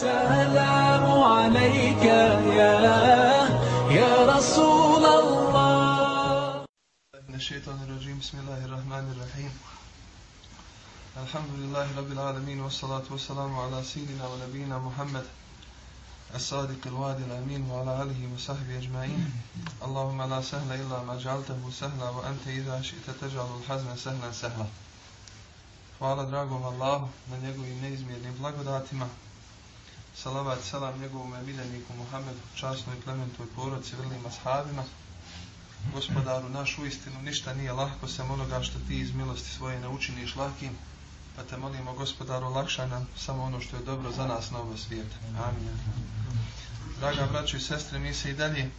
السلام عليك يا يا رسول الله. من الشيطان الرجيم بسم الله الرحمن الرحيم. الحمد لله رب العالمين والصلاة والسلام على سيدنا ونبينا محمد الصادق الوعد الأمين وعلى آله وصحبه أجمعين. اللهم لا سهل إلا ما جعلته سهلا وأنت إذا شئت تجعل الحزن سهلا سهلا. Hvala dragom Allahu na njegovim neizmjernim blagodatima. Salavat salam njegovom miljeniku Muhammedu, časnoj i plementoj porodci, vrlim ashabima. Gospodaru, naš u istinu ništa nije lahko sem onoga što ti iz milosti svoje naučiniš lakim. Pa te molimo, gospodaru, lakšaj nam samo ono što je dobro za nas na ovo svijete. Amin. Draga braćo i sestre, mi se i dalje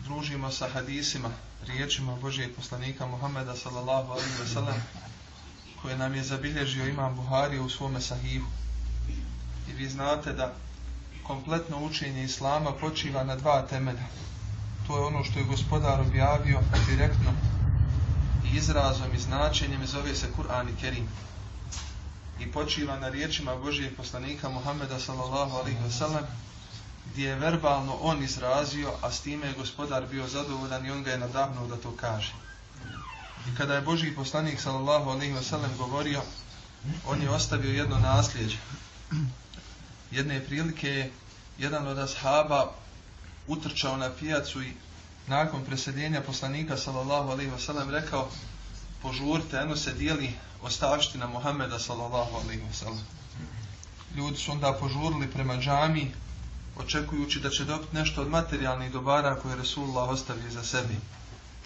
družimo sa hadisima, riječima Božijeg poslanika Muhammeda sallallahu alaihi wa sallam koje nam je zabilježio imam Buhari u svome sahihu. I vi znate da kompletno učenje Islama počiva na dva temelja. To je ono što je gospodar objavio direktno i izrazom i značenjem zove se Kur'an i Kerim. I počiva na riječima Božijeg poslanika Muhammeda sallallahu alaihi wasallam gdje je verbalno on izrazio, a s time je gospodar bio zadovoljan i on ga je nadavno da to kaže. I kada je Božji poslanik sallallahu alaihi ve sellem govorio, on je ostavio jedno nasljeđe. Jedne prilike je jedan od ashaba utrčao na pijacu i nakon preseljenja poslanika sallallahu alejhi ve sellem rekao: "Požurite, eno se dijeli ostavština Muhameda sallallahu alejhi ve sellem." Ljudi su onda požurili prema džami, očekujući da će dobiti nešto od materijalnih dobara koje Resulullah ostavio za sebi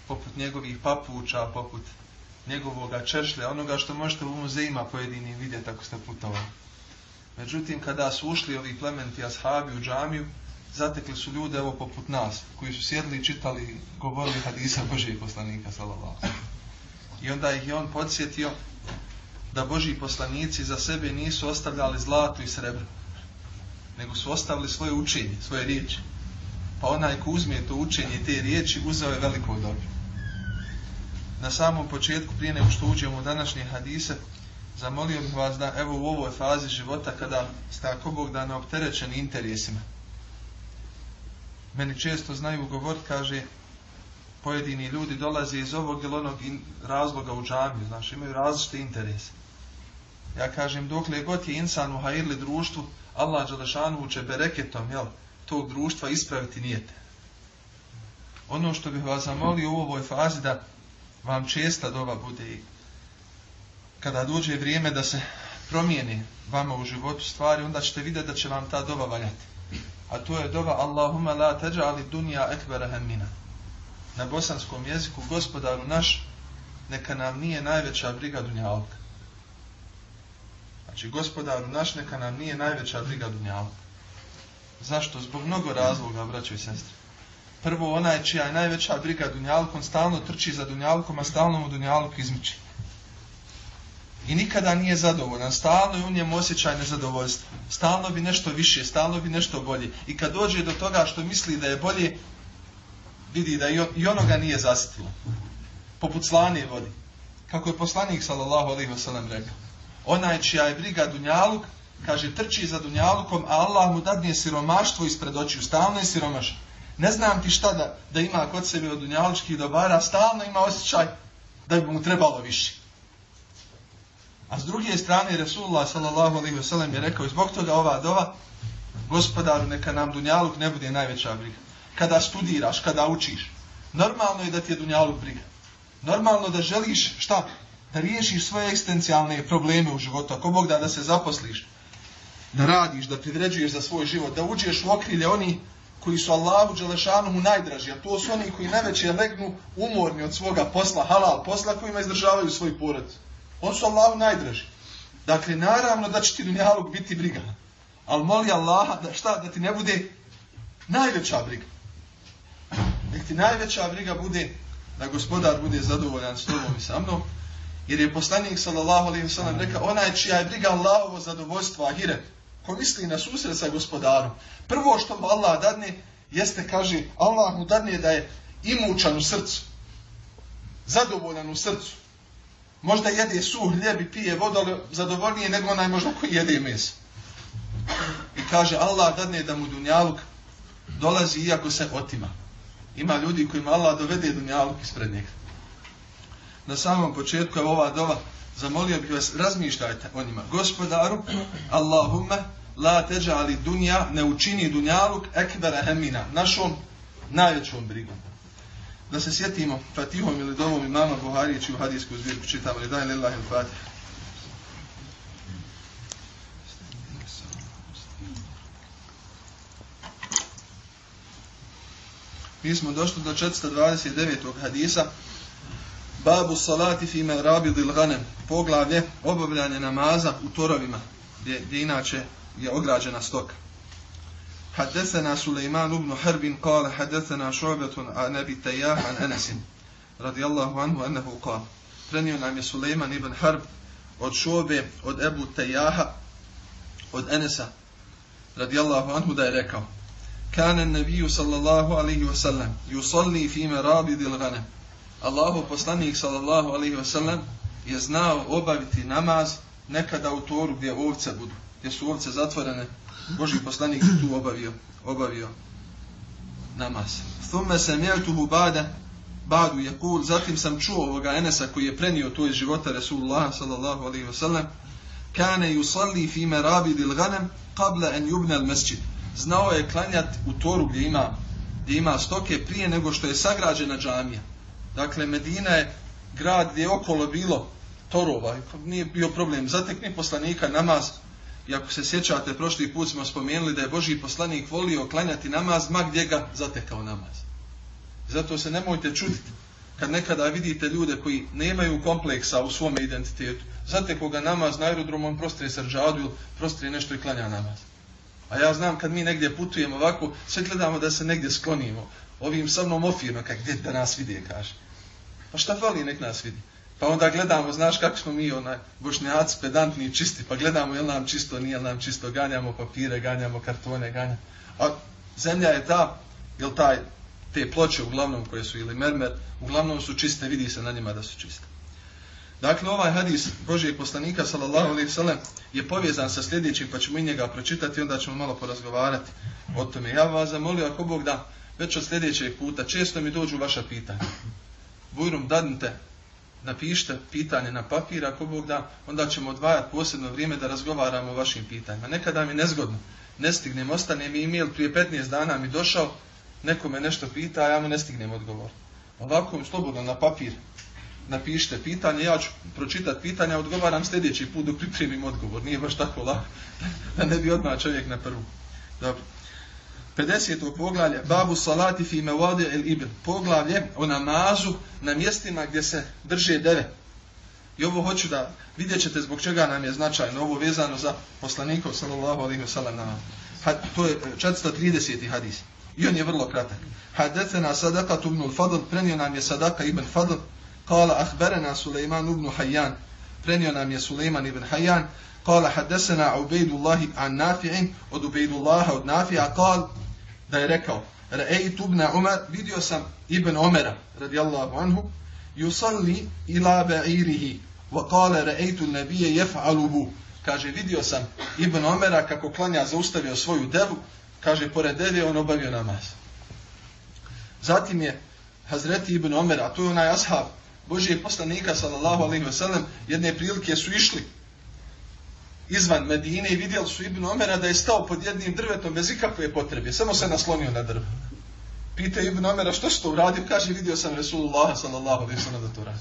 poput njegovih papuča, poput njegovog češlja, onoga što možete u muzejima pojedini vidjeti ako ste putovali. Međutim, kada su ušli ovi plementi ashabi u džamiju, zatekli su ljude evo poput nas, koji su sjedli i čitali, govorili hadisa Božije poslanika, sallallahu. I onda ih je on podsjetio da Božji poslanici za sebe nisu ostavljali zlato i srebro, nego su ostavili svoje učenje, svoje riječi. Pa onaj ko uzme to učenje te riječi, uzeo je veliko dobro na samom početku, prije nego što uđemo u današnje hadise, zamolio bih vas da evo u ovoj fazi života kada ste ako Bog da neopterećeni interesima. Meni često znaju govor, kaže, pojedini ljudi dolaze iz ovog ili onog razloga u džamiju, znaš, imaju različite interese. Ja kažem, dokle god je insan u hajirli društvu, Allah Đalešanu će bereketom, jel, tog društva ispraviti nijete. Ono što bih vas zamolio u ovoj fazi da vam česta doba bude i kada dođe vrijeme da se promijeni vama u životu stvari, onda ćete vidjeti da će vam ta doba valjati. A to je doba Allahumma la teđali dunja ekbera hemmina. Na bosanskom jeziku, gospodaru naš, neka nam nije najveća briga dunjalka. Znači, gospodaru naš, neka nam nije najveća briga dunjalka. Zašto? Zbog mnogo razloga, braćo i sestre prvo onaj čija je najveća briga Dunjalkom, stalno trči za Dunjalkom, a stalno mu dunjalku izmiči. I nikada nije zadovoljan, stalno je u njemu osjećaj nezadovoljstva. Stalno bi nešto više, stalno bi nešto bolje. I kad dođe do toga što misli da je bolje, vidi da i onoga nije zasitilo. Poput slane vodi. Kako je poslanik sallallahu alaihi wasallam rekao. Onaj čija je briga Dunjaluk, kaže trči za Dunjalukom, a Allah mu dadnije siromaštvo ispred očiju. Stalno je siromašan ne znam ti šta da, da ima kod sebe od dunjalučkih dobara, stalno ima osjećaj da bi mu trebalo više. A s druge strane, Resulullah sallallahu alaihi je rekao, zbog toga ova dova, gospodaru, neka nam dunjaluk ne bude najveća briga. Kada studiraš, kada učiš, normalno je da ti je dunjaluk briga. Normalno da želiš, šta? Da riješiš svoje ekstencijalne probleme u životu. Ako Bog da da se zaposliš, da radiš, da privređuješ za svoj život, da uđeš u okrilje oni koji su Allahu Đelešanuhu najdraži, a to su oni koji najveće legnu umorni od svoga posla, halal posla, kojima izdržavaju svoj porod. On su Allahu najdraži. Dakle, naravno da će ti dunjalog biti briga. Ali moli Allaha da šta, da ti ne bude najveća briga. Nek ti najveća briga bude da gospodar bude zadovoljan s tobom i sa mnom. Jer je poslanik sallallahu alaihi wa sallam rekao, onaj čija je briga Allahovo zadovoljstvo, ahiret, ko misli na susret sa gospodarom, prvo što mu Allah dadne, jeste, kaže, Allah mu dadne da je imučan u srcu, zadovoljan u srcu. Možda jede suh hljeb i pije vodu, ali zadovoljnije nego onaj možda koji jede meso. kaže Allah dadne da mu dunjaluk dolazi iako se otima. Ima ljudi kojima Allah dovede dunjaluk ispred njega. Na samom početku je ova dova, zamolio bih vas, razmišljajte o njima. Gospodaru, Allahumma, la teđali dunja, ne učini dunjaluk ekbera hemina, našom najvećom brigom. Da se sjetimo Fatihom ili dovom imama Buharijeći u hadijsku zbirku čitamo li daj lillahi il-Fatih. Mi smo došli do 429. hadisa Babu salati fi men rabidil Poglavlje obavljanje namaza u torovima gdje, gdje inače je ograđena stoka. حدثنا سليمان بن حرب قال حدثنا شعبة عن أبي تياح عن أنس رضي الله عنه أنه قال prenio nam je Suleiman ibn Harb od Šobe, od Ebu Tejaha, od Enesa, radijallahu anhu, da je rekao Kane nebiju sallallahu alaihi wa sallam yusalli fi merabidil ghanem Allahu poslanik sallallahu alaihi wa sallam je znao obaviti namaz nekada u toru gdje ovce budu, gdje su ovce zatvorene Boži poslanik tu obavio, obavio namaz. Thumme se mjertuhu bada, badu je kul, zatim sam čuo ovoga Enesa koji je prenio to iz života Resulullah sallallahu alaihi wa kane yusalli fi marabid al-ghanam qabla en al-masjid. Znao je klanjat u toru gdje ima, gdje ima stoke prije nego što je sagrađena džamija. Dakle, Medina je grad gdje je okolo bilo torova, nije bio problem. Zatekni poslanika namaz, I ako se sjećate, prošli put smo spomenuli da je Boži poslanik volio klanjati namaz, ma gdje ga zatekao namaz. Zato se nemojte čuditi kad nekada vidite ljude koji nemaju kompleksa u svom identitetu. Zateko ga namaz na aerodromu, on prostrije srđadu ili prostrije nešto i klanja namaz. A ja znam kad mi negdje putujemo ovako, sve gledamo da se negdje sklonimo. Ovim sa mnom ofirno, kak gdje da nas vidi, kaže. Pa šta fali, nek nas vidi. Pa onda gledamo, znaš kako smo mi onaj bošnjaci, pedantni i čisti, pa gledamo je nam čisto, nije nam čisto, ganjamo papire, ganjamo kartone, ganjamo. A zemlja je ta, jel taj, te ploče uglavnom koje su ili mermer, uglavnom su čiste, vidi se na njima da su čiste. Dakle, ovaj hadis Božijeg poslanika, sallallahu alaihi sallam, je povezan sa sljedećim, pa ćemo i njega pročitati, onda ćemo malo porazgovarati o tome. Ja vas zamolio, ako Bog da, već od sljedećeg puta, često mi dođu vaša pitanja. Bujrum, dadnite napišite pitanje na papir, ako Bog da, onda ćemo odvajati posebno vrijeme da razgovaramo o vašim pitanjima. Nekada mi nezgodno, ne stignem, ostane mi email, prije 15 dana mi došao, neko me nešto pita, a ja mu ne stignem odgovor. Ovako, slobodno na papir napišite pitanje, ja ću pročitati pitanja, odgovaram sljedeći put dok pripremim odgovor. Nije baš tako lako, da ne bi odmah čovjek na prvu. Dobro. 50. poglavlje Babu salati fi mevadi il ibn poglavlje o namazu na mjestima gdje se drže deve. I ovo hoću da vidjet ćete zbog čega nam je značajno ovo vezano za poslanikov sallallahu alaihi wa sallam to je e, 430. hadis. I on je vrlo kratak. Hadethena sadaka al-Fadl prenio nam je sadaka ibn fadl. Kala ahberena Suleiman ibn Hayyan prenio nam je Suleiman ibn Hayyan. قال حدثنا عبيد الله عن an عن عبيد الله عن نافع قال da je rekao Ra'aytu ibn Umar vidio sam ibn Omera, radijallahu anhu yusalli ila ba'irihi wa qala ra'aytu an-nabiyya yaf'aluhu kaže vidio sam ibn Omera kako klanja zaustavio svoju devu kaže pored deve on obavio namaz. Zatim je Hazreti ibn Omer, a to je onaj ashab Božijeg poslanika sallallahu alejhi ve sellem jedne prilike su išli izvan Medine i vidjeli su Ibn Omera da je stao pod jednim drvetom bez ikakve potrebe. Samo se naslonio na drvo. Pita Ibn Omera što što uradio? Kaže vidio sam Resulullah sallallahu alaihi sallam da to radi.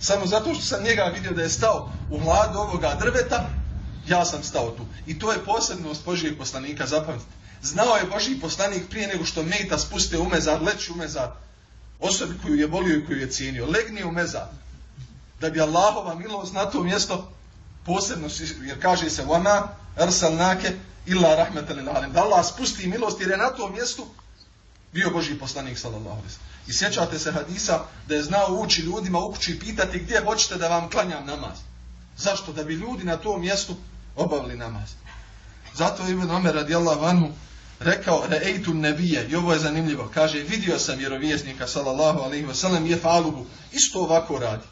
Samo zato što sam njega vidio da je stao u hladu ovoga drveta, ja sam stao tu. I to je posebnost Božijeg poslanika, zapamtite. Znao je Božiji poslanik prije nego što Mejta spuste u mezar, leći u mezar, osobi koju je volio i koju je cijenio. Legni u mezar. Da bi Allahova milost na to mjesto posebno, jer kaže se vama arsalnake illa rahmetan lil alamin. Da Allah spusti milost jer je na tom mjestu bio Boži poslanik sallallahu alejhi I sjećate se hadisa da je znao uči ljudima u kući pitati gdje hoćete da vam klanjam namaz. Zašto? Da bi ljudi na tom mjestu obavili namaz. Zato Ibn Omer radijallahu anhu rekao re'eitu nebije, i ovo je zanimljivo, kaže vidio sam vjerovjesnika sallallahu alejhi ve sellem je falubu, isto ovako radi.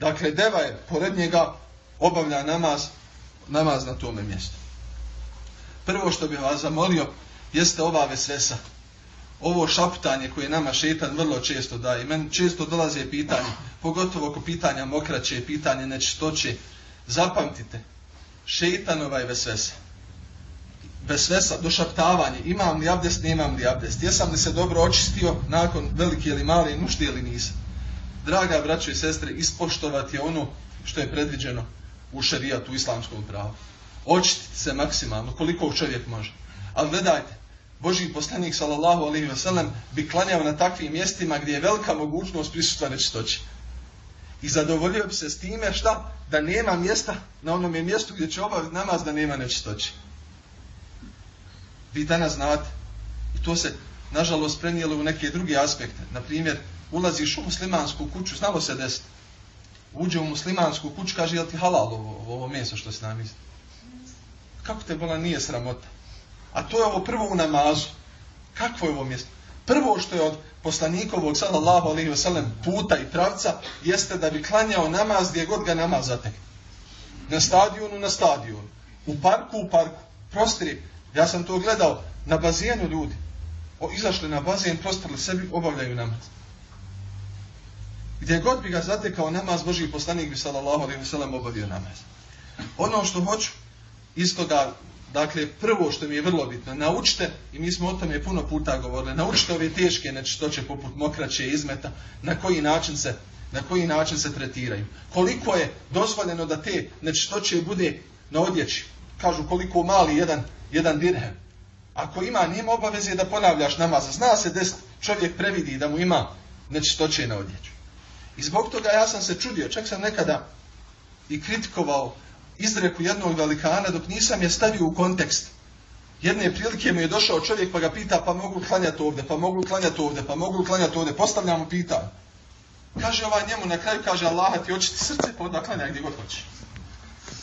Dakle, deva je pored njega obavlja namaz, namaz na tome mjestu. Prvo što bih vas zamolio jeste ova vesvesa. Ovo šaptanje koje nama šetan vrlo često daje. Men često dolaze pitanje, pogotovo oko pitanja mokraće, pitanje nečistoće. Zapamtite, šetanova je vesvesa. Vesvesa, došaptavanje, imam li abdest, nemam li abdest. Jesam li se dobro očistio nakon velike ili male nužde ili nisam. Draga braćo i sestre, ispoštovati ono što je predviđeno u šarijatu, u islamskom pravu. Očistiti se maksimalno, koliko čovjek može. Ali gledajte, Boži poslanik sallallahu alaihi ve sellem bi klanjao na takvim mjestima gdje je velika mogućnost prisustva nečistoći. I zadovoljio bi se s time šta? Da nema mjesta na onom mjestu gdje će obaviti namaz da nema nečistoći. Vi danas znate. I to se, nažalost, prenijelo u neke druge aspekte. Naprimjer, ulaziš u muslimansku kuću, znalo se desiti. Uđe u muslimansku kuću, kaže, jel ti halal ovo, ovo meso što se nam Kako te bola nije sramota? A to je ovo prvo u namazu. Kakvo je ovo mjesto? Prvo što je od poslanikovog sallallahu alaihi wasallam puta i pravca jeste da bi klanjao namaz gdje god ga namaz zatekne. Na stadionu, na stadionu. U parku, u parku. Prostri. Ja sam to gledao na bazenu ljudi. O, izašli na bazen, prostrali sebi, obavljaju namaz. Gdje god bi ga zatekao namaz, Boži poslanik bi sallallahu alaihi wasallam obavio namaz. Ono što hoću, isto ga Dakle, prvo što mi je vrlo bitno, naučite, i mi smo o tome puno puta govorili, naučite ove teške nečistoće poput mokraće izmeta, na koji način se na koji način se tretiraju. Koliko je dozvoljeno da te nečistoće bude na odjeći. Kažu koliko mali jedan, jedan dirhem. Ako ima, nima obaveze da ponavljaš namaz. Zna se da čovjek previdi da mu ima nečistoće na odjeću. I zbog toga ja sam se čudio, čak sam nekada i kritikovao izreku jednog velikana dok nisam je stavio u kontekst. Jedne prilike mi je došao čovjek pa ga pita pa mogu klanjati ovdje, pa mogu klanjati ovdje, pa mogu klanjati ovdje. Postavljamo pita. Kaže ovaj njemu na kraju, kaže Allah ti očiti srce pa onda klanja gdje god hoće.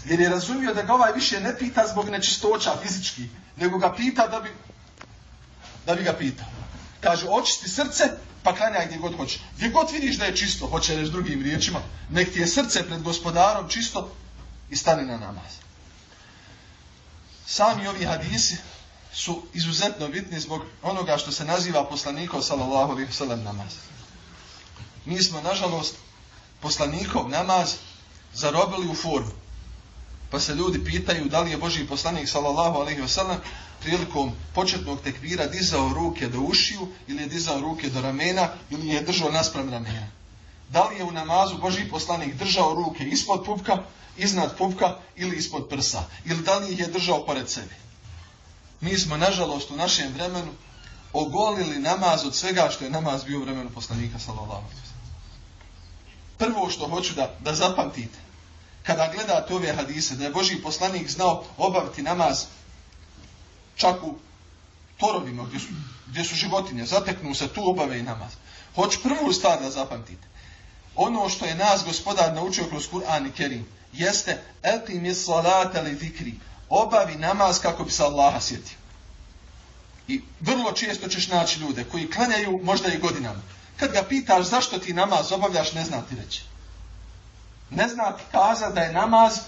Jer je razumio da ga ovaj više ne pita zbog nečistoća fizički, nego ga pita da bi, da bi ga pitao. Kaže očisti srce pa klanjaj gdje god hoće. Gdje god vidiš da je čisto, hoće reći drugim riječima, nek ti je srce pred gospodarom čisto, i stani na namaz. Sami ovi hadisi su izuzetno bitni zbog onoga što se naziva poslanikov sallallahu alaihi sallam namaz. Mi smo, nažalost, poslanikov namaz zarobili u formu. Pa se ljudi pitaju da li je Boži poslanik sallallahu alaihi sallam prilikom početnog tekvira dizao ruke do ušiju ili je dizao ruke do ramena ili je držao naspram ramena. Da li je u namazu Boži poslanik držao ruke ispod pupka iznad pupka ili ispod prsa. Ili da li ih je držao pored sebe. Mi smo, nažalost, u našem vremenu ogolili namaz od svega što je namaz bio u vremenu poslanika sallallahu Prvo što hoću da, da zapamtite, kada gledate ove hadise, da je Boži poslanik znao obaviti namaz čak u torovima gdje su, gdje su životinje, zateknu se tu obave i namaz. Hoću prvu stvar da zapamtite. Ono što je nas gospodar naučio kroz Kur'an i Kerim, jeste etim je salata li zikri. Obavi namaz kako bi se Allaha sjetio. I vrlo često ćeš naći ljude koji klanjaju možda i godinama. Kad ga pitaš zašto ti namaz obavljaš, ne zna ti reći. Ne zna kaza da je namaz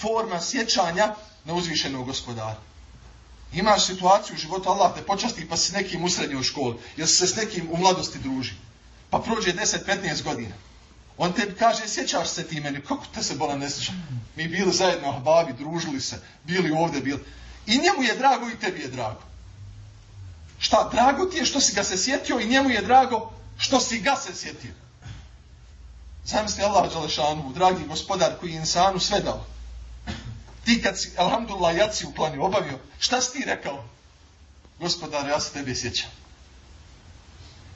forma sjećanja na uzvišenog gospodara. Imaš situaciju u životu Allah te počasti pa si nekim u srednjoj školi, jer se s nekim u mladosti druži. Pa prođe 10-15 godina. On tebi kaže, sjećaš se ti meni, kako te se bola ne sjeća? Mi bili zajedno, babi, družili se, bili ovdje, bili. I njemu je drago i tebi je drago. Šta, drago ti je što si ga se sjetio i njemu je drago što si ga se sjetio. Zamisli Allah Đalešanu, dragi gospodar koji je insanu sve dao. Ti kad si, alhamdulillah, jaci u plani obavio, šta si ti rekao? Gospodar, ja se tebe sjećam.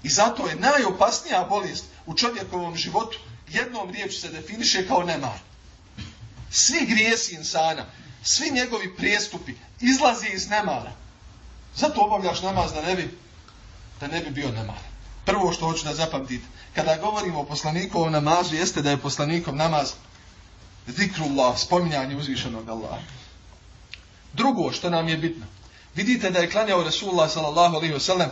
I zato je najopasnija bolest u čovjekovom životu jednom riječu se definiše kao nemar. Svi grijesi insana, svi njegovi prijestupi izlaze iz nemara. Zato obavljaš namaz da ne bi, da ne bi bio nemar. Prvo što hoću da zapamtite, kada govorimo o poslanikovom namazu, jeste da je poslanikom namaz zikrullah, spominjanje uzvišenog Allaha. Drugo što nam je bitno, vidite da je klanjao Rasulullah sallallahu alaihi wa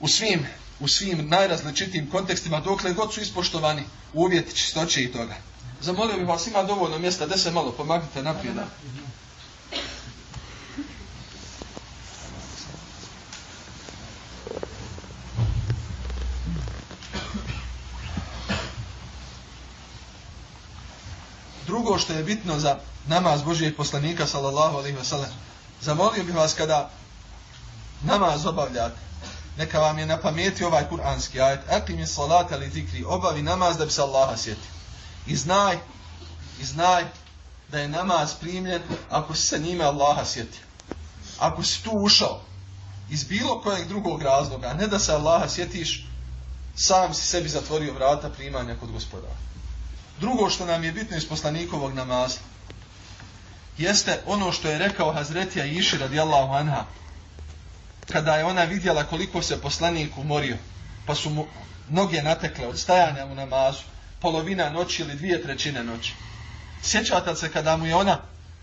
u svim u svim najrazličitim kontekstima dokle god su ispoštovani uvjeti čistoće i toga. Zamolio bih vas, ima dovoljno mjesta, da se malo pomaknite naprijed. Drugo što je bitno za namaz Božijeg poslanika, sallallahu alaihi wa sallam, zamolio bih vas kada namaz obavljate, neka vam je na pameti ovaj kuranski ajet, akim je salata li zikri, obavi namaz da bi se Allaha sjetio. I znaj, i znaj da je namaz primljen ako si se njime Allaha sjetio. Ako si tu ušao iz bilo kojeg drugog razloga, ne da se Allaha sjetiš, sam si sebi zatvorio vrata primanja kod gospodara. Drugo što nam je bitno iz poslanikovog namaza, jeste ono što je rekao Hazretija Iši radijallahu anha, kada je ona vidjela koliko se poslanik umorio, pa su mu noge natekle od stajanja u namazu, polovina noći ili dvije trećine noći. Sjećate se kada mu je ona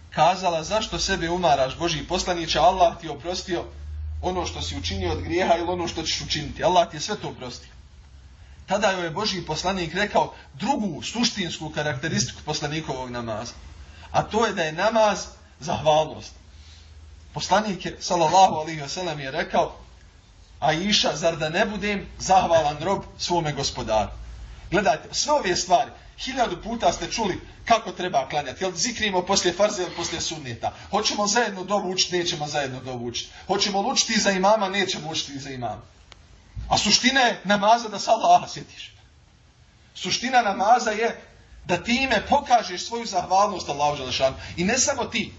kazala zašto sebe umaraš, Boži poslaniće, Allah ti oprostio ono što si učinio od grijeha ili ono što ćeš učiniti. Allah ti je sve to oprostio. Tada joj je Boži poslanik rekao drugu suštinsku karakteristiku poslanikovog namaza. A to je da je namaz zahvalnost. Poslanik je, salallahu alihi wa sallam, je rekao a iša, zar da ne budem zahvalan rob svome gospodaru. Gledajte, sve ove stvari, hiljadu puta ste čuli kako treba klanjati. Jel zikrimo poslije farze ili poslije sunneta? Hoćemo zajedno dobu učiti, nećemo zajedno dobu učiti. Hoćemo učiti za imama, nećemo učiti za imama. A suština je namaza da se Allaha sjetiš. Suština namaza je da ti ime pokažeš svoju zahvalnost Allahu Đelešanu. I ne samo ti.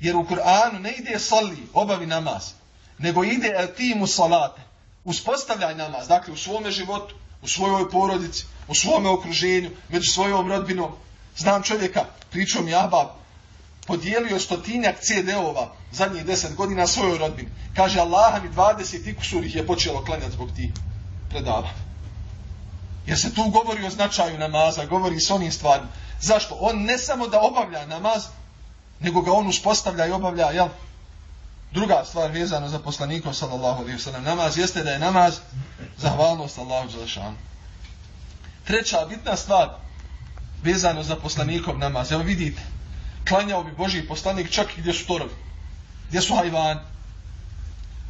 Jer u Kur'anu ne ide sali, obavi namaz. Nego ide el ti mu salate. Uspostavljaj namaz. Dakle, u svome životu, u svojoj porodici, u svome okruženju, među svojom rodbinom. Znam čovjeka, pričao mi Ahbab, podijelio stotinjak CD-ova zadnjih deset godina svojoj rodbini. Kaže, Allah mi 20 ikusur ih je počelo klanjati zbog tih predava. Jer se tu govori o značaju namaza, govori s onim stvarima. Zašto? On ne samo da obavlja namaz, nego ga on uspostavlja i obavlja, jel? Druga stvar vezana za poslanikom, sallallahu alaihi ve sallam, namaz jeste da je namaz zahvalnost Allahu Đelešanu. Treća bitna stvar vezano za poslanikov namaz. Evo vidite, klanjao bi Boži poslanik čak i gdje su torovi. Gdje su hajvani.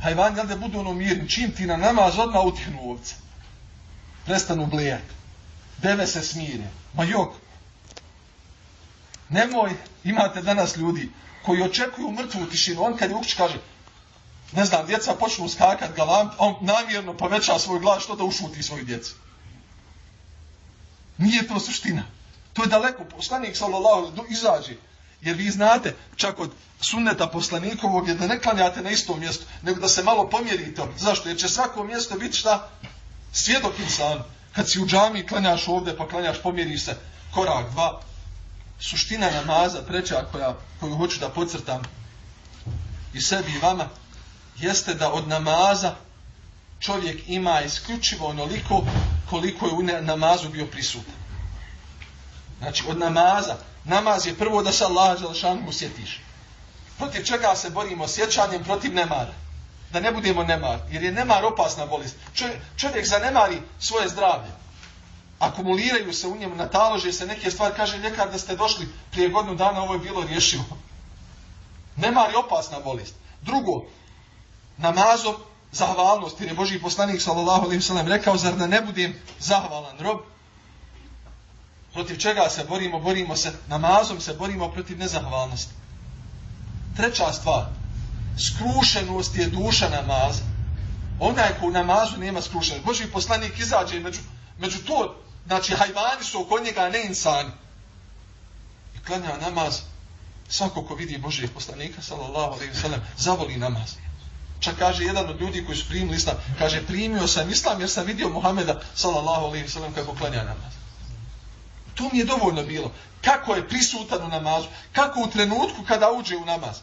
Hajvani, jel da budu ono mirni, čim ti na namaz odmah utihnu ovce. Prestanu blejati. Deve se smire. Ma jok. Nemoj, imate danas ljudi koji očekuju mrtvu tišinu. On kad je ukuć kaže, ne znam, djeca počnu skakat galant, on namjerno poveća svoj glas što da ušuti svoj djeci. Nije to suština. To je daleko. Poslanik sallallahu izađe. Jer vi znate, čak od sunneta poslanikovog je da ne klanjate na istom mjestu, nego da se malo pomjerite. Zašto? Jer će svako mjesto biti šta? Svjedok insan. Kad si u džami klanjaš ovdje, pa klanjaš, pomjeri se korak, dva. Suština namaza, treća koja, koju hoću da podcrtam i sebi i vama, jeste da od namaza čovjek ima isključivo onoliko koliko je u namazu bio prisutan. Znači, od namaza. Namaz je prvo da se Allah Đelešanu usjetiš. Protiv čega se borimo sjećanjem? Protiv nemara. Da ne budemo nemar. Jer je nemar opasna bolest. Čovjek, čovjek zanemari svoje zdravlje. Akumuliraju se u njemu, natalože se neke stvari. Kaže ljekar da ste došli prije godinu dana, ovo je bilo rješivo. Nemar je opasna bolest. Drugo, namazom zahvalnost. Jer je Boži poslanik sallallahu alaihi sallam rekao, zar da ne budem zahvalan rob? Protiv čega se borimo? Borimo se namazom, se borimo protiv nezahvalnosti. Treća stvar. Skrušenost je duša namaza. Onaj ko u namazu nema skrušenost. Boži poslanik izađe među, među to. Znači, hajvani su oko njega, ne insani. I klanja namaz. Svako ko vidi Božijeg poslanika, sallallahu alaihi sallam, zavoli namaz. Čak kaže jedan od ljudi koji su primili islam, kaže, primio sam islam jer sam vidio Muhameda, sallallahu alaihi sallam, kako klanja namaz. To mi je dovoljno bilo. Kako je prisutan u namazu. Kako u trenutku kada uđe u namaz.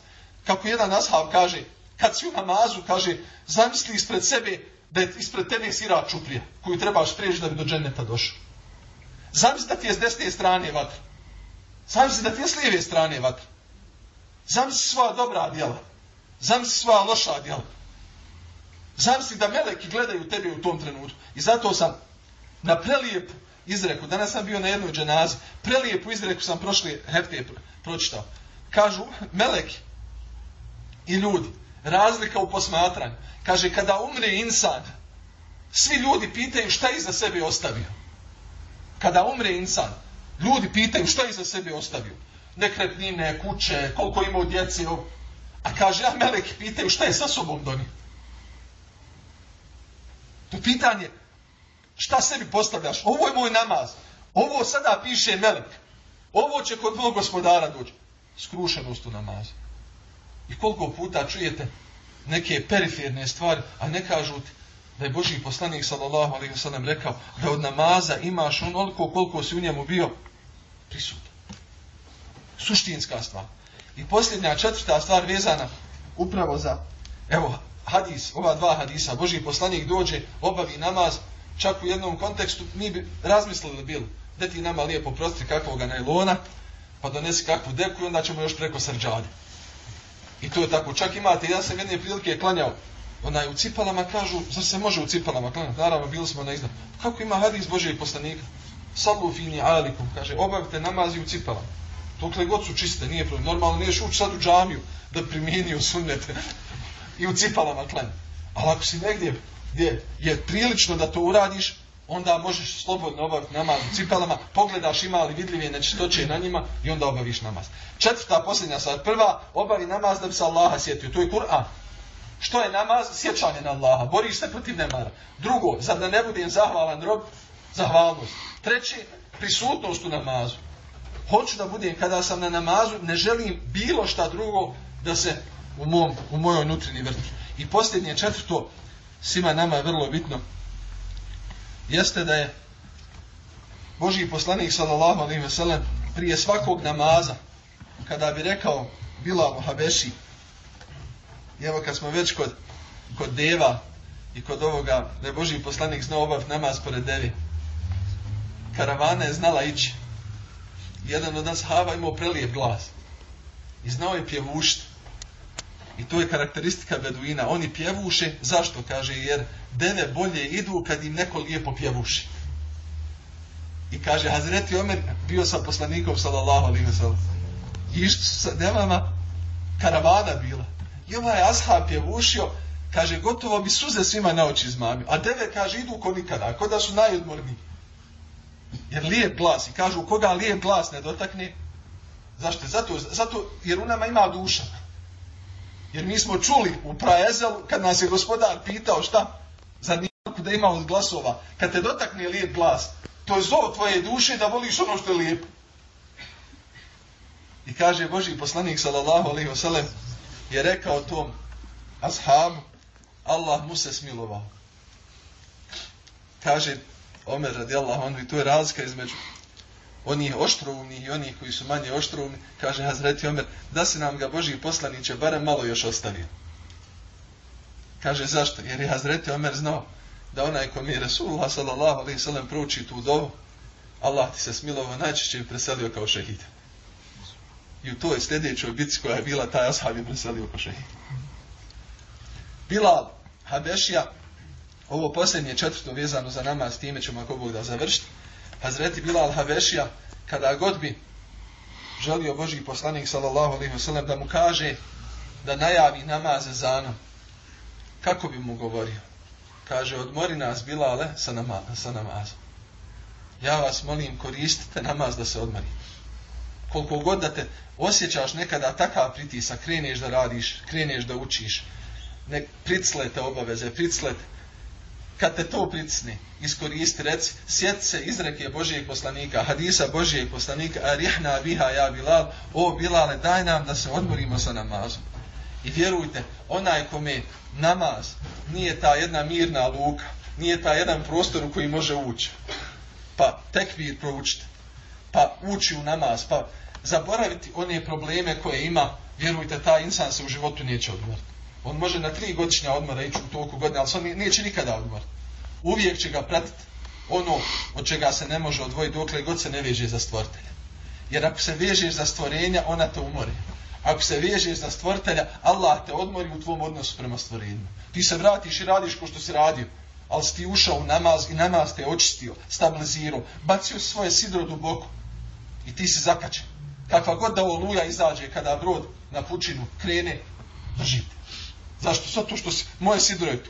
Kako jedan ashab kaže, kad si u namazu, kaže, zamisli ispred sebe da je ispred tebe sira čuprija koju trebaš prijeći da bi do dženeta došao. Zamisli da ti je s desne strane vatra. Zamisli da ti je s lijeve strane vatra. Zamisli svoja dobra djela. Zamisli svoja loša djela. Zamisli da meleki gledaju tebe u tom trenutku. I zato sam na prelijep izreku. Danas sam bio na jednoj dženazi. Prelijepu izreku sam prošli hefte pročitao. Kažu, meleki i ljudi, razlika u posmatranju. Kaže, kada umre insan, svi ljudi pitaju šta je za sebe ostavio. Kada umre insan, Ljudi pitaju šta je za sebe ostavio. Nekretnine, kuće, koliko ima djece. A kaže, a meleki pitaju šta je sa sobom donio. To pitanje, šta sebi postavljaš? Ovo je moj namaz. Ovo sada piše melek. Ovo će kod mog gospodara doći. Skrušenost u namazu. I koliko puta čujete neke periferne stvari, a ne kažu ti da je Boži poslanik sallallahu alaihi sallam rekao da od namaza imaš onoliko koliko si u njemu bio prisutan. Suštinska stvar. I posljednja četvrta stvar vezana upravo za, evo, hadis, ova dva hadisa, Boži poslanik dođe, obavi namaz, čak u jednom kontekstu mi bi razmislili bilo, da ti nama lijepo prostri kakvog najlona, pa donesi kakvu deku i onda ćemo još preko srđade. I to je tako. Čak imate, ja sam jedne prilike klanjao, onaj u cipalama kažu, zar se može u cipalama klanjati? Naravno, bili smo na iznad. Kako ima hadis Božeg poslanika? Sallu fini alikum, kaže, obavite namazi u cipalama. Dokle god su čiste, nije problem. Normalno, niješ ući sad u džamiju da primijenio sunnete i u cipalama klanjati. Ali ako si negdje gdje je prilično da to uradiš, onda možeš slobodno obaviti namaz u cipelama, pogledaš ima li vidljive nečistoće na njima i onda obaviš namaz. Četvrta, posljednja stvar. Prva, obavi namaz da bi se Allaha sjetio. To je Kur'an. Što je namaz? Sjećanje na Allaha. Boriš se protiv nemara. Drugo, zar da ne budem zahvalan rob? Zahvalnost. Treći, prisutnost u namazu. Hoću da budem kada sam na namazu, ne želim bilo šta drugo da se u, mom, u mojoj nutrini vrti. I posljednje četvrto, svima nama je vrlo bitno, jeste da je Boži poslanik sallallahu alaihi ve sellem prije svakog namaza kada bi rekao bila Habeši evo kad smo već kod, kod deva i kod ovoga da je Boži poslanik znao obav namaz pored devi karavana je znala ići. Jedan od nas hava imao prelijep glas i znao je pjevušt i to je karakteristika beduina oni pjevuše, zašto kaže jer deve bolje idu kad im neko lijepo pjevuši. I kaže, Hazreti Omer bio sa poslanikom, sallallahu alaihi wa sallam. I išli su sa devama, karavana bila. I ovaj ashab pjevušio, kaže, gotovo bi suze svima na oči izmamio. A deve, kaže, idu ko nikada, ako da su najodmorniji. Jer lijep glas. I kažu, koga lijep glas ne dotakne, zašto? Zato, zato jer u nama ima duša. Jer mi smo čuli u praezelu, kad nas je gospodar pitao šta, za nijeku da ima od glasova, kad te dotakne lijep glas, to je zov tvoje duše da voliš ono što je lijepo. I kaže Boži poslanik sallallahu alaihi wa sallam je rekao tom ashabu, Allah mu se smilovao. Kaže Omer radijallahu anhu i to je razlika između onih oštrovnih i onih koji su manje oštrovni, kaže Hazreti Omer, da se nam ga Boži poslaniće barem malo još ostavio. Kaže zašto? Jer je Hazreti Omer znao da onaj ko je Resulullah sallallahu alaihi sallam prouči tu dovu, Allah ti se smilovo najčešće je preselio kao šehid. I u toj sljedećoj bitci koja je bila, taj ashab je preselio kao šehid. Bilal Habešija, ovo posljednje četvrto vezano za nama, s time ćemo ako Bog da završiti. Hazreti Bilal Havešija, kada god bi želio Boži poslanik sallallahu alaihi wasallam da mu kaže da najavi namaz za nam, kako bi mu govorio? Kaže, odmori nas, Bilale, sa, nama, sa namazom. Ja vas molim, koristite namaz da se odmori. Koliko god da te osjećaš nekada takav pritisak, kreneš da radiš, kreneš da učiš, ne priclete obaveze, priclete, kad te to pricni, iskoristi, reci, sjet se izreke Božijeg poslanika, hadisa Božijeg poslanika, a rihna biha ja Bilal, o Bilale, daj nam da se odmorimo sa namazom. I vjerujte, onaj kome namaz nije ta jedna mirna luka, nije ta jedan prostor u koji može ući, pa tekvir proučiti, pa ući u namaz, pa zaboraviti one probleme koje ima, vjerujte, ta insan se u životu neće odmoriti. On može na tri godišnja odmora ići u toliko godine, ali se on neće nikada odmor. Uvijek će ga pratiti ono od čega se ne može odvojiti dokle god se ne veže za stvoritelja. Jer ako se vežeš za stvorenja, ona te umori. Ako se vežeš za stvoritelja, Allah te odmori u tvom odnosu prema stvorenjima. Ti se vratiš i radiš ko što si radio, ali si ti ušao u namaz i namaz te očistio, stabilizirao, bacio svoje sidro duboko i ti si zakačen. Kakva god da oluja izađe kada brod na pučinu krene, držite. Zašto? Zato što se, moje sidro je tu.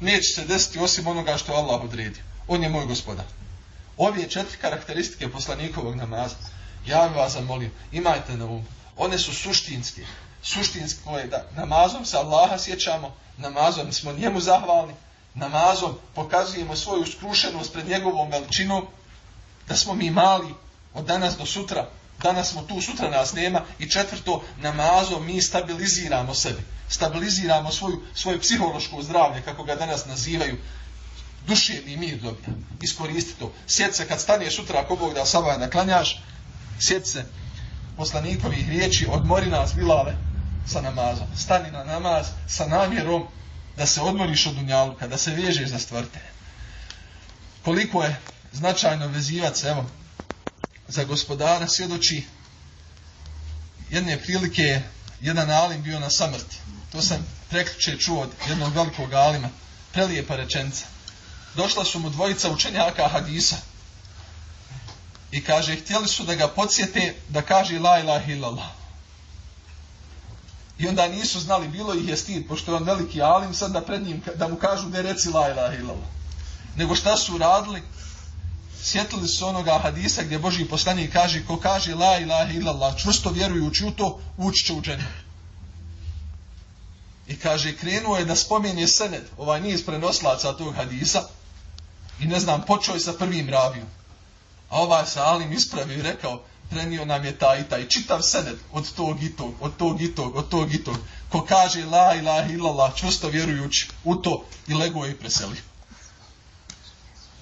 Neće se desiti osim onoga što Allah odredio. On je moj gospodar. ove četiri karakteristike poslanikovog namaza, ja bih vas zamolio, imajte na umu. One su suštinske. Suštinsko je da namazom se Allaha sjećamo, namazom smo njemu zahvalni, namazom pokazujemo svoju skrušenost pred njegovom veličinom, da smo mi mali od danas do sutra, danas smo tu, sutra nas nema i četvrto, namazom mi stabiliziramo sebe, stabiliziramo svoju, svoje psihološko zdravlje, kako ga danas nazivaju, duševni mir dobija, iskoristi to. Sjeti se kad stane sutra, ako Bog da sabaj da klanjaš, sjeti se poslanikovih riječi, odmori nas, Bilale, sa namazom. Stani na namaz sa namjerom da se odmoriš od unjaluka, da se vežeš za stvrte. Koliko je značajno vezivac, evo, za gospodara svjedoči jedne prilike jedan alim bio na samrti. To sam prekliče čuo od jednog velikog alima. Prelijepa rečenca. Došla su mu dvojica učenjaka hadisa. I kaže, htjeli su da ga podsjete da kaže la ilaha illallah. I onda nisu znali, bilo ih je stid, pošto je on veliki alim, sad da pred njim, da mu kažu da reci la ilaha illallah. Nego šta su radili? Sjetili su onoga hadisa gdje Boži poslanik kaže, ko kaže la ilaha illallah, čvrsto vjerujući u to, ući će u džene. I kaže, krenuo je da spomeni sened, ovaj niz prenoslaca tog hadisa, i ne znam, počeo je sa prvim ravijom. A ovaj se Alim ispravio i rekao, prenio nam je taj i taj, čitav sened od tog i tog, od tog i tog, od tog i tog, ko kaže la ilaha illallah, čvrsto vjerujući u to i lego i preselio.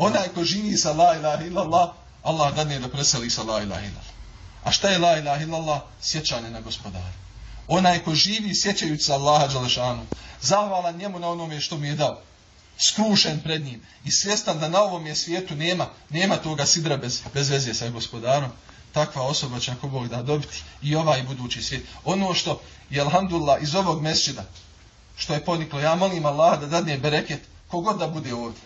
Onaj ko živi sa la ilaha illallah, Allah dadne da preseli sa la ilaha illallah. A šta je la ilaha illallah? Sjećanje na gospodara. Onaj ko živi sjećajući sa Allaha Đalešanu, zahvalan njemu na onome što mi je dao, skrušen pred njim i svjestan da na ovom je svijetu nema, nema toga sidra bez, bez veze sa gospodarom, takva osoba će ako Bog da dobiti i ovaj budući svijet. Ono što je alhamdulillah iz ovog mesčida, što je poniklo, ja molim Allah da dadne bereket kogod da bude ovdje.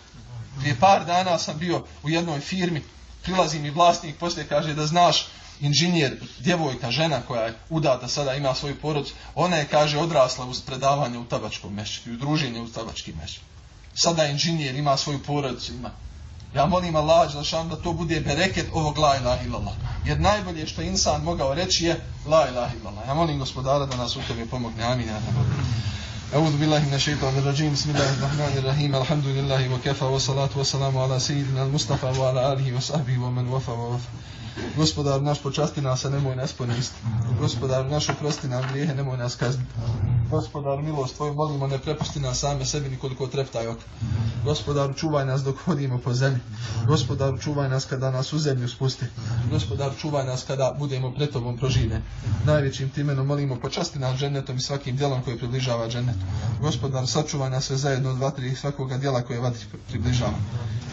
Prije par dana sam bio u jednoj firmi, prilazi mi vlasnik, poslije kaže da znaš inženjer, djevojka, žena koja je udata sada, ima svoju porodicu, ona je, kaže, odrasla uz predavanje u tabačkom mešću u druženje u tabački mešću sada inženjer, ima svoju porodicu, ima. Ja molim Allah da to bude bereket ovog la ilaha illallah. Jer najbolje što insan mogao reći je la ilaha illallah. Ja molim gospodara da nas u tome pomogne. Amin. أعوذ بالله من الشيطان الرجيم. بسم الله الرحمن الرحيم. الحمد لله وكفى والصلاة والسلام على سيدنا المصطفى وعلى آله وصحبه ومن وفى ووفى. Gospodar naš počasti nas, a nemoj nas poniziti. Gospodar naš oprosti nam grijehe, nemoj nas kazniti. Gospodar milost tvoju molimo, ne prepusti nas same sebi nikoliko treptaj ok. Gospodar čuvaj nas dok hodimo po zemlji. Gospodar čuvaj nas kada nas u zemlju spusti. Gospodar čuvaj nas kada budemo pred tobom prožive. Najvećim timenom molimo počasti nas džennetom i svakim djelom koji približava džennetu. Gospodar sačuvaj nas sve zajedno od vatri i svakoga djela koje vatri približava.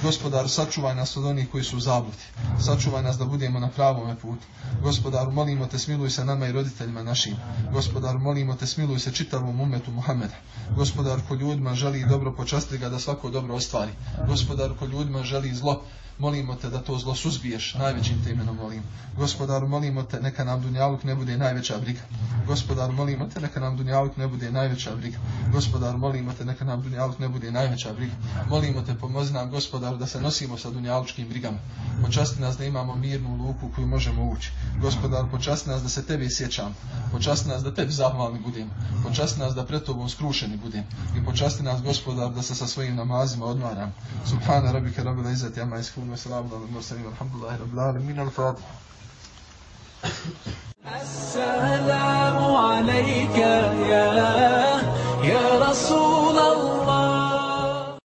Gospodar sačuvaj nas od onih koji su u zabluti. Sačuvaj nas da budemo idemo na pravom putu. Gospodaru, molimo te, smiluj se nama i roditeljima našim. Gospodaru, molimo te, smiluj se čitavom umetu Muhameda. Gospodaru, ko ljudima želi dobro, počasti ga da svako dobro ostvari. Gospodaru, ko ljudima želi zlo, molimo te da to zlo suzbiješ, najvećim te imenom molim. Gospodaru, molimo te, neka nam dunjaluk ne bude najveća briga. Gospodaru, molimo te, neka nam dunjaluk ne bude najveća briga. Gospodaru, molimo te, neka nam dunjaluk ne bude najveća briga. Molimo te, pomozi nam, gospodaru, da se nosimo sa dunjalučkim brigama. Počasti nas da imamo mirnu luku koju možemo ući. Gospodaru, počasti nas da se tebi sjećam. Počasti nas da tebi zahvalni budem. Počasti nas da pred tobom skrušeni budem. I počasti nas, gospodar, da se sa svojim namazima odmaram. Subhana rabike rabila izati ama iskru يكون وسلام على المرسلين والحمد لله رب العالمين الفاتحة السلام عليك يا يا رسول